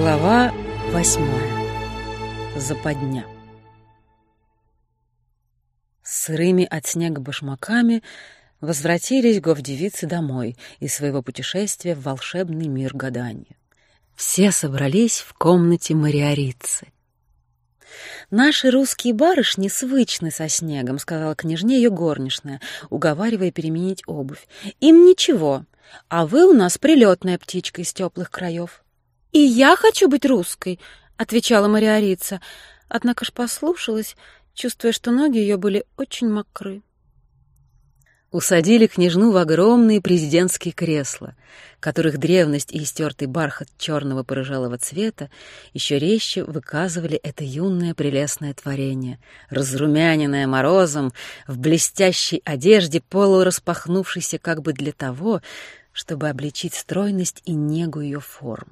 Глава восьмая. Западня. С сырыми от снега башмаками возвратились говдевицы домой из своего путешествия в волшебный мир гадания. Все собрались в комнате Мариорицы. «Наши русские барышни свычны со снегом», — сказала княжне ее горничная, уговаривая переменить обувь. «Им ничего, а вы у нас прилетная птичка из теплых краев». «И я хочу быть русской», — отвечала Мариорица, однако ж послушалась, чувствуя, что ноги ее были очень мокры. Усадили княжну в огромные президентские кресла, которых древность и истертый бархат черного порыжалого цвета еще резче выказывали это юное прелестное творение, разрумяненное морозом, в блестящей одежде, полураспахнувшейся как бы для того, чтобы обличить стройность и негу ее форм.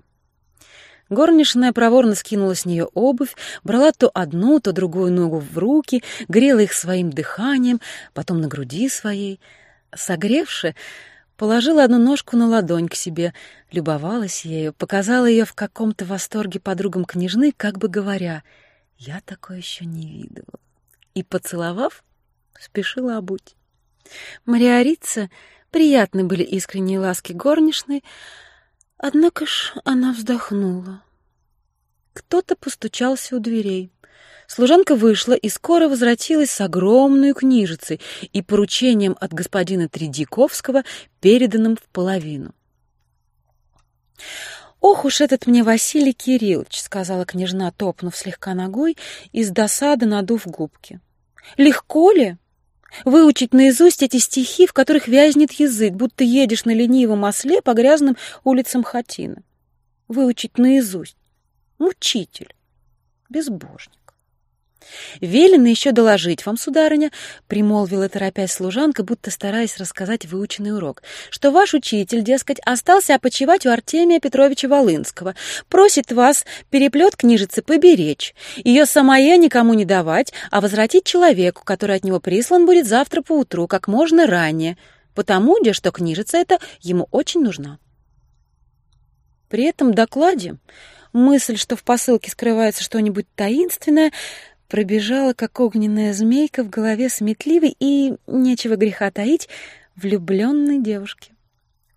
Горничная проворно скинула с нее обувь, брала то одну, то другую ногу в руки, грела их своим дыханием, потом на груди своей. Согревши, положила одну ножку на ладонь к себе, любовалась ею, показала ее в каком-то восторге подругам княжны, как бы говоря, «Я такое еще не видывала». И, поцеловав, спешила обуть. Мариорица приятны были искренние ласки горничной, Однако ж она вздохнула. Кто-то постучался у дверей. Служанка вышла и скоро возвратилась с огромной книжицей и поручением от господина Тридиковского, переданным в половину. «Ох уж этот мне Василий Кириллович!» — сказала княжна, топнув слегка ногой и с досады надув губки. «Легко ли?» Выучить наизусть эти стихи, в которых вязнет язык, будто едешь на ленивом осле по грязным улицам Хатина. Выучить наизусть. Мучитель. Безбожник. «Велено еще доложить вам, сударыня», — примолвила торопясь служанка, будто стараясь рассказать выученный урок, «что ваш учитель, дескать, остался опочивать у Артемия Петровича Волынского, просит вас переплет книжицы поберечь, ее самое никому не давать, а возвратить человеку, который от него прислан будет завтра поутру, как можно ранее, потому, где что книжица эта ему очень нужна». При этом докладе мысль, что в посылке скрывается что-нибудь таинственное, пробежала, как огненная змейка в голове сметливой и, нечего греха таить, влюбленной девушки.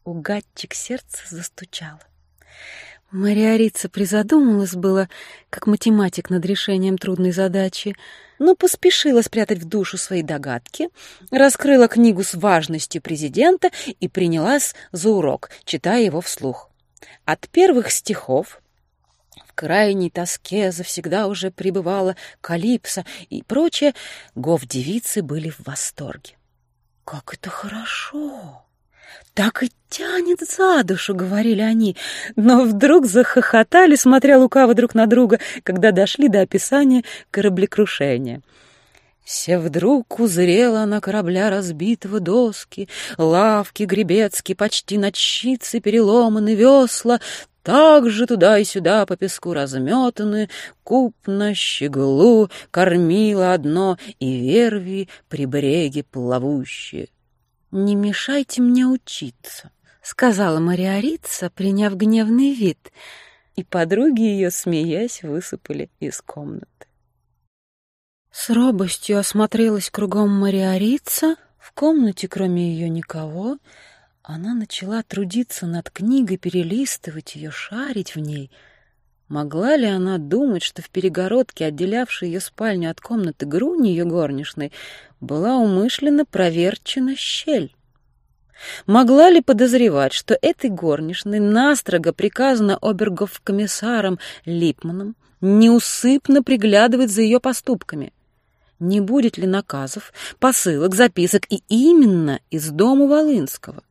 Угадчик сердца застучало. Мариорица призадумалась было, как математик над решением трудной задачи, но поспешила спрятать в душу свои догадки, раскрыла книгу с важностью президента и принялась за урок, читая его вслух. От первых стихов в крайней тоске завсегда уже пребывала Калипсо и прочее, гов-девицы были в восторге. «Как это хорошо!» «Так и тянет за душу», — говорили они, но вдруг захохотали, смотря лукаво друг на друга, когда дошли до описания кораблекрушения. Все вдруг узрела на корабля разбитого доски, лавки гребецкие, почти ночицы переломаны весла, так же туда и сюда по песку разметаны, куп на щеглу, кормила одно и верви при бреге плавущие. «Не мешайте мне учиться», — сказала Мариорица, приняв гневный вид, и подруги ее, смеясь, высыпали из комнаты. С робостью осмотрелась кругом Мариорица, в комнате кроме ее никого — она начала трудиться над книгой, перелистывать ее, шарить в ней. Могла ли она думать, что в перегородке, отделявшей ее спальню от комнаты Груни, ее горничной, была умышленно проверчена щель? Могла ли подозревать, что этой горничной настрого приказано обергов-комиссаром Липманом неусыпно приглядывать за ее поступками? Не будет ли наказов, посылок, записок и именно из дома Волынского?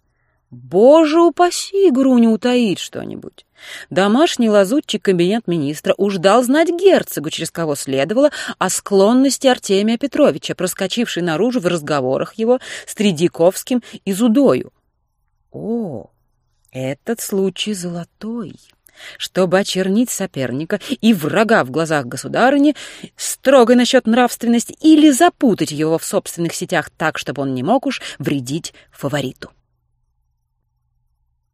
Боже упаси, Груня утаить что-нибудь. Домашний лазутчик кабинет министра уж дал знать герцогу, через кого следовало, о склонности Артемия Петровича, проскочившей наружу в разговорах его с Тридиковским и Зудою. О, этот случай золотой! Чтобы очернить соперника и врага в глазах государыни, строго насчет нравственности или запутать его в собственных сетях так, чтобы он не мог уж вредить фавориту.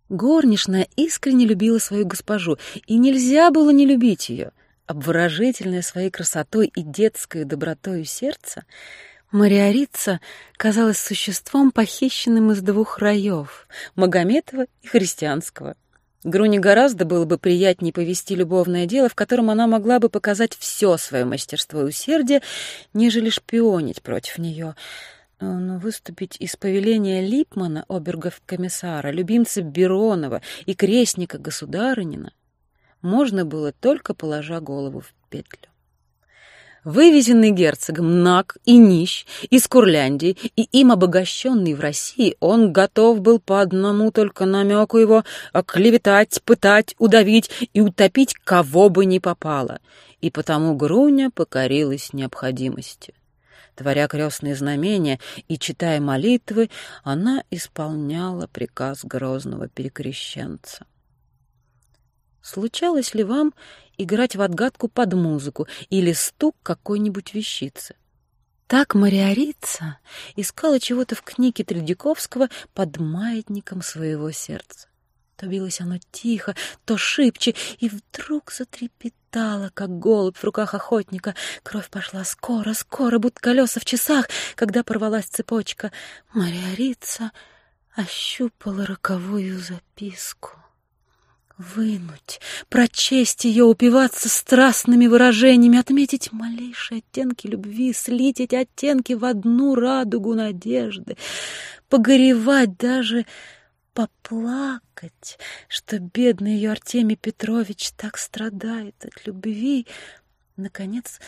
Горничная искренне любила свою госпожу, и нельзя было не любить ее. Обворожительная своей красотой и детской добротою сердца, Мариорица казалась существом, похищенным из двух раев — Магометова и христианского. Груне гораздо было бы приятнее повести любовное дело, в котором она могла бы показать все свое мастерство и усердие, нежели шпионить против нее — но выступить из повеления Липмана, обергов-комиссара, любимца Беронова и крестника государынина можно было только положа голову в петлю. Вывезенный герцогом Нак и Нищ из Курляндии и им обогащенный в России, он готов был по одному только намеку его оклеветать, пытать, удавить и утопить кого бы ни попало, и потому Груня покорилась необходимости. Творя крестные знамения и читая молитвы, она исполняла приказ грозного перекрещенца. Случалось ли вам играть в отгадку под музыку или стук какой-нибудь вещицы? Так Мариорица искала чего-то в книге Тредяковского под маятником своего сердца. То билось оно тихо, то шибче, и вдруг затрепетало, как голубь в руках охотника. Кровь пошла скоро, скоро, будто колеса в часах, когда порвалась цепочка. Мариорица ощупала роковую записку. Вынуть, прочесть ее, упиваться страстными выражениями, отметить малейшие оттенки любви, слить эти оттенки в одну радугу надежды, погоревать даже поплакать, что бедный ее Артемий Петрович так страдает от любви, наконец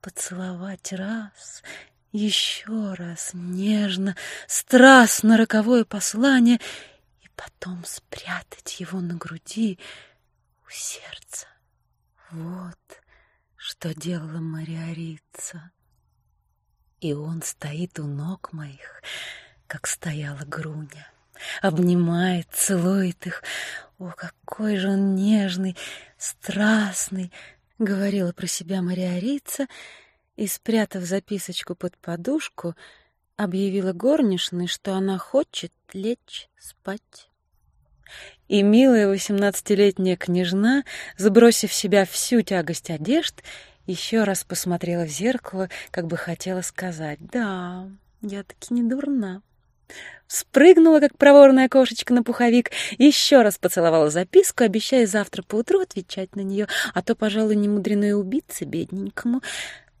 поцеловать раз, еще раз, нежно, страстно роковое послание и потом спрятать его на груди у сердца. Вот что делала Мариорица. И он стоит у ног моих, как стояла Груня обнимает, целует их. О, какой же он нежный, страстный, — говорила про себя Мариорица и, спрятав записочку под подушку, объявила горничной, что она хочет лечь спать. И милая восемнадцатилетняя княжна, сбросив в себя всю тягость одежд, еще раз посмотрела в зеркало, как бы хотела сказать «Да, я таки не дурна» спрыгнула, как проворная кошечка на пуховик, еще раз поцеловала записку, обещая завтра поутру отвечать на нее, а то, пожалуй, не мудрено и убиться бедненькому.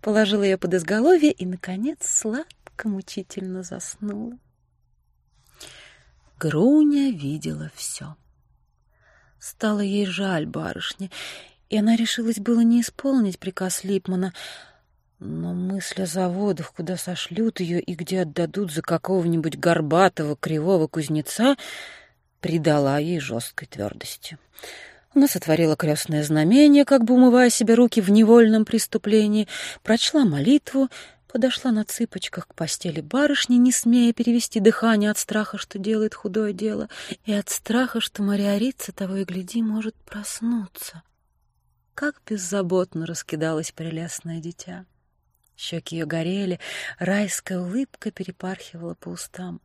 Положила ее под изголовье и, наконец, сладко, мучительно заснула. Груня видела все. Стало ей жаль барышни, и она решилась было не исполнить приказ Липмана — но мысль о заводах, куда сошлют ее и где отдадут за какого-нибудь горбатого кривого кузнеца, придала ей жесткой твердости. Она сотворила крестное знамение, как бы умывая себе руки в невольном преступлении, прочла молитву, подошла на цыпочках к постели барышни, не смея перевести дыхание от страха, что делает худое дело, и от страха, что Мариорица того и гляди может проснуться. Как беззаботно раскидалось прелестное дитя. Щеки ее горели, райская улыбка перепархивала по устам.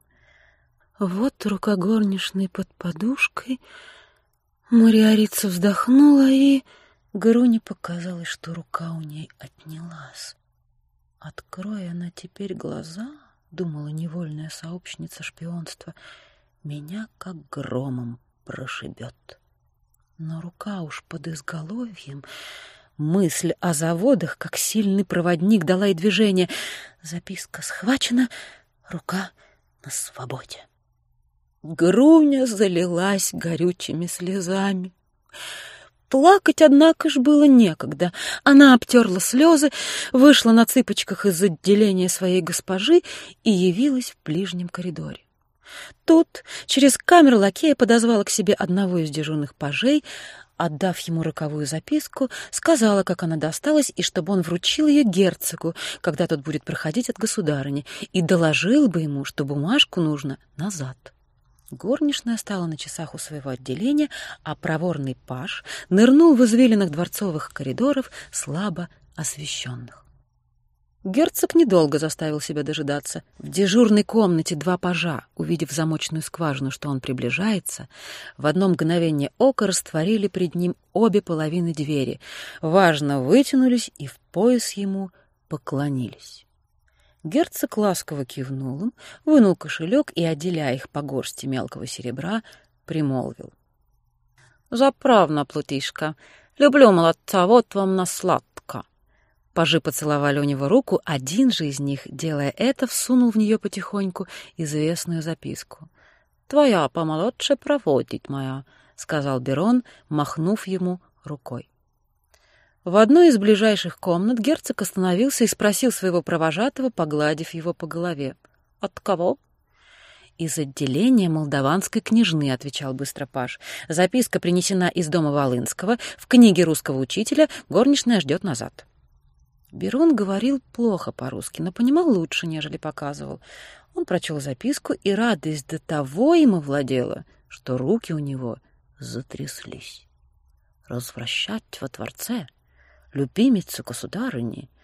Вот рука горничной под подушкой. Мариарица вздохнула, и Груне показалось, что рука у ней отнялась. «Откроя она теперь глаза», — думала невольная сообщница шпионства, — «меня как громом прошибет». Но рука уж под изголовьем Мысль о заводах, как сильный проводник, дала ей движение. Записка схвачена, рука на свободе. Груня залилась горючими слезами. Плакать, однако ж, было некогда. Она обтерла слезы, вышла на цыпочках из отделения своей госпожи и явилась в ближнем коридоре. Тут через камеру лакея подозвала к себе одного из дежурных пажей, отдав ему роковую записку, сказала, как она досталась, и чтобы он вручил ее герцогу, когда тот будет проходить от государыни, и доложил бы ему, что бумажку нужно назад. Горничная стала на часах у своего отделения, а проворный паж нырнул в извилинах дворцовых коридоров, слабо освещенных. Герцог недолго заставил себя дожидаться. В дежурной комнате два пажа, увидев замочную скважину, что он приближается, в одно мгновение ока растворили пред ним обе половины двери, важно вытянулись и в пояс ему поклонились. Герцог ласково кивнул им, вынул кошелек и, отделяя их по горсти мелкого серебра, примолвил. «Заправно, плутишка, люблю молодца, вот вам на сладко». Пажи поцеловали у него руку, один же из них, делая это, всунул в нее потихоньку известную записку. «Твоя помолодше проводить моя», — сказал Берон, махнув ему рукой. В одной из ближайших комнат герцог остановился и спросил своего провожатого, погладив его по голове. «От кого?» «Из отделения молдаванской княжны», — отвечал быстро Паш. «Записка принесена из дома Волынского. В книге русского учителя горничная ждет назад». Берун говорил плохо по-русски, но понимал лучше, нежели показывал. Он прочел записку, и радость до того ему владела, что руки у него затряслись. Развращать во дворце любимицу государыни —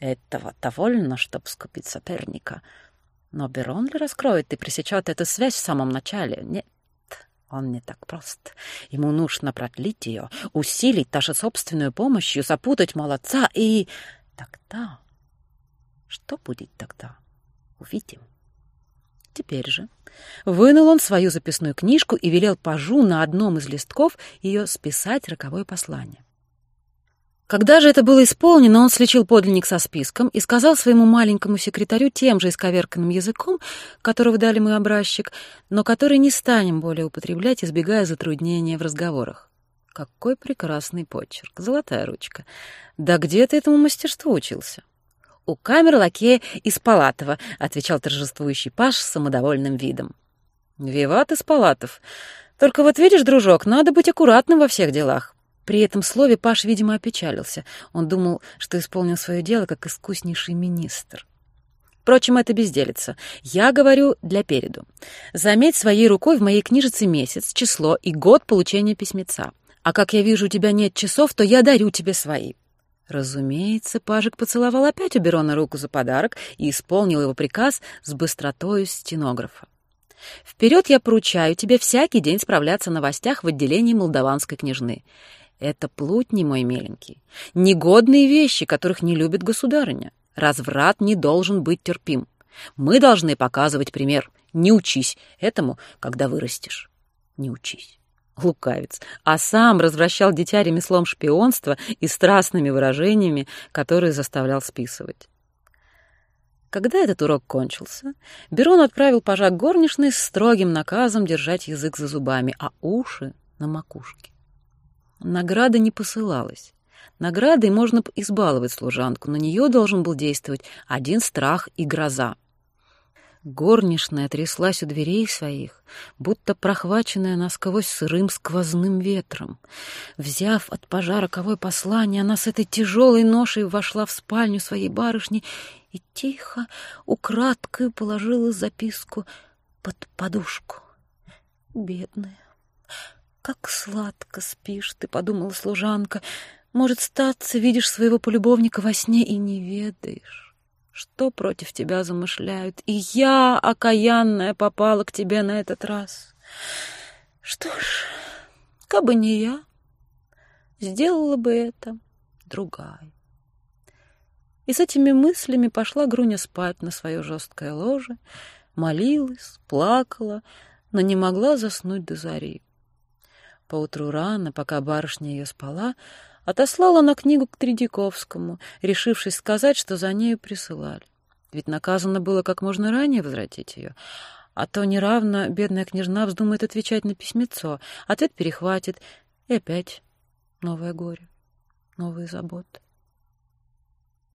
этого довольно, чтоб скупить соперника. Но Берон ли раскроет и пресечет эту связь в самом начале? Нет, он не так прост. Ему нужно продлить ее, усилить даже собственную помощью, запутать молодца и тогда... Что будет тогда? Увидим. Теперь же вынул он свою записную книжку и велел пажу на одном из листков ее списать роковое послание. Когда же это было исполнено, он слечил подлинник со списком и сказал своему маленькому секретарю тем же исковерканным языком, которого дали мы образчик, но который не станем более употреблять, избегая затруднения в разговорах. Какой прекрасный почерк, золотая ручка. Да где ты этому мастерству учился? У камеры лакея из Палатова, отвечал торжествующий Паш с самодовольным видом. Виват из Палатов. Только вот видишь, дружок, надо быть аккуратным во всех делах. При этом слове Паш, видимо, опечалился. Он думал, что исполнил свое дело как искуснейший министр. Впрочем, это безделица. Я говорю для переду. Заметь своей рукой в моей книжице месяц, число и год получения письмеца. А как я вижу, у тебя нет часов, то я дарю тебе свои». Разумеется, Пажик поцеловал опять у Берона руку за подарок и исполнил его приказ с быстротою стенографа. «Вперед я поручаю тебе всякий день справляться о новостях в отделении молдаванской княжны. Это плутни, мой миленький, негодные вещи, которых не любит государыня. Разврат не должен быть терпим. Мы должны показывать пример. Не учись этому, когда вырастешь. Не учись лукавец, а сам развращал дитя ремеслом шпионства и страстными выражениями, которые заставлял списывать. Когда этот урок кончился, Берон отправил пажа горничной с строгим наказом держать язык за зубами, а уши на макушке. Награда не посылалась. Наградой можно избаловать служанку, на нее должен был действовать один страх и гроза — Горничная тряслась у дверей своих, будто прохваченная насквозь сырым сквозным ветром. Взяв от пожара роковое послание, она с этой тяжелой ношей вошла в спальню своей барышни и тихо, украдкой положила записку под подушку. «Бедная, как сладко спишь ты», — подумала служанка. «Может, статься, видишь своего полюбовника во сне и не ведаешь» что против тебя замышляют, и я, окаянная, попала к тебе на этот раз. Что ж, как бы не я, сделала бы это другая. И с этими мыслями пошла Груня спать на свое жесткое ложе, молилась, плакала, но не могла заснуть до зари. Поутру рано, пока барышня ее спала, Отослала на книгу к Тредяковскому, решившись сказать, что за нею присылали. Ведь наказано было как можно ранее возвратить ее. А то неравно бедная княжна вздумает отвечать на письмецо, ответ перехватит, и опять новое горе, новые заботы.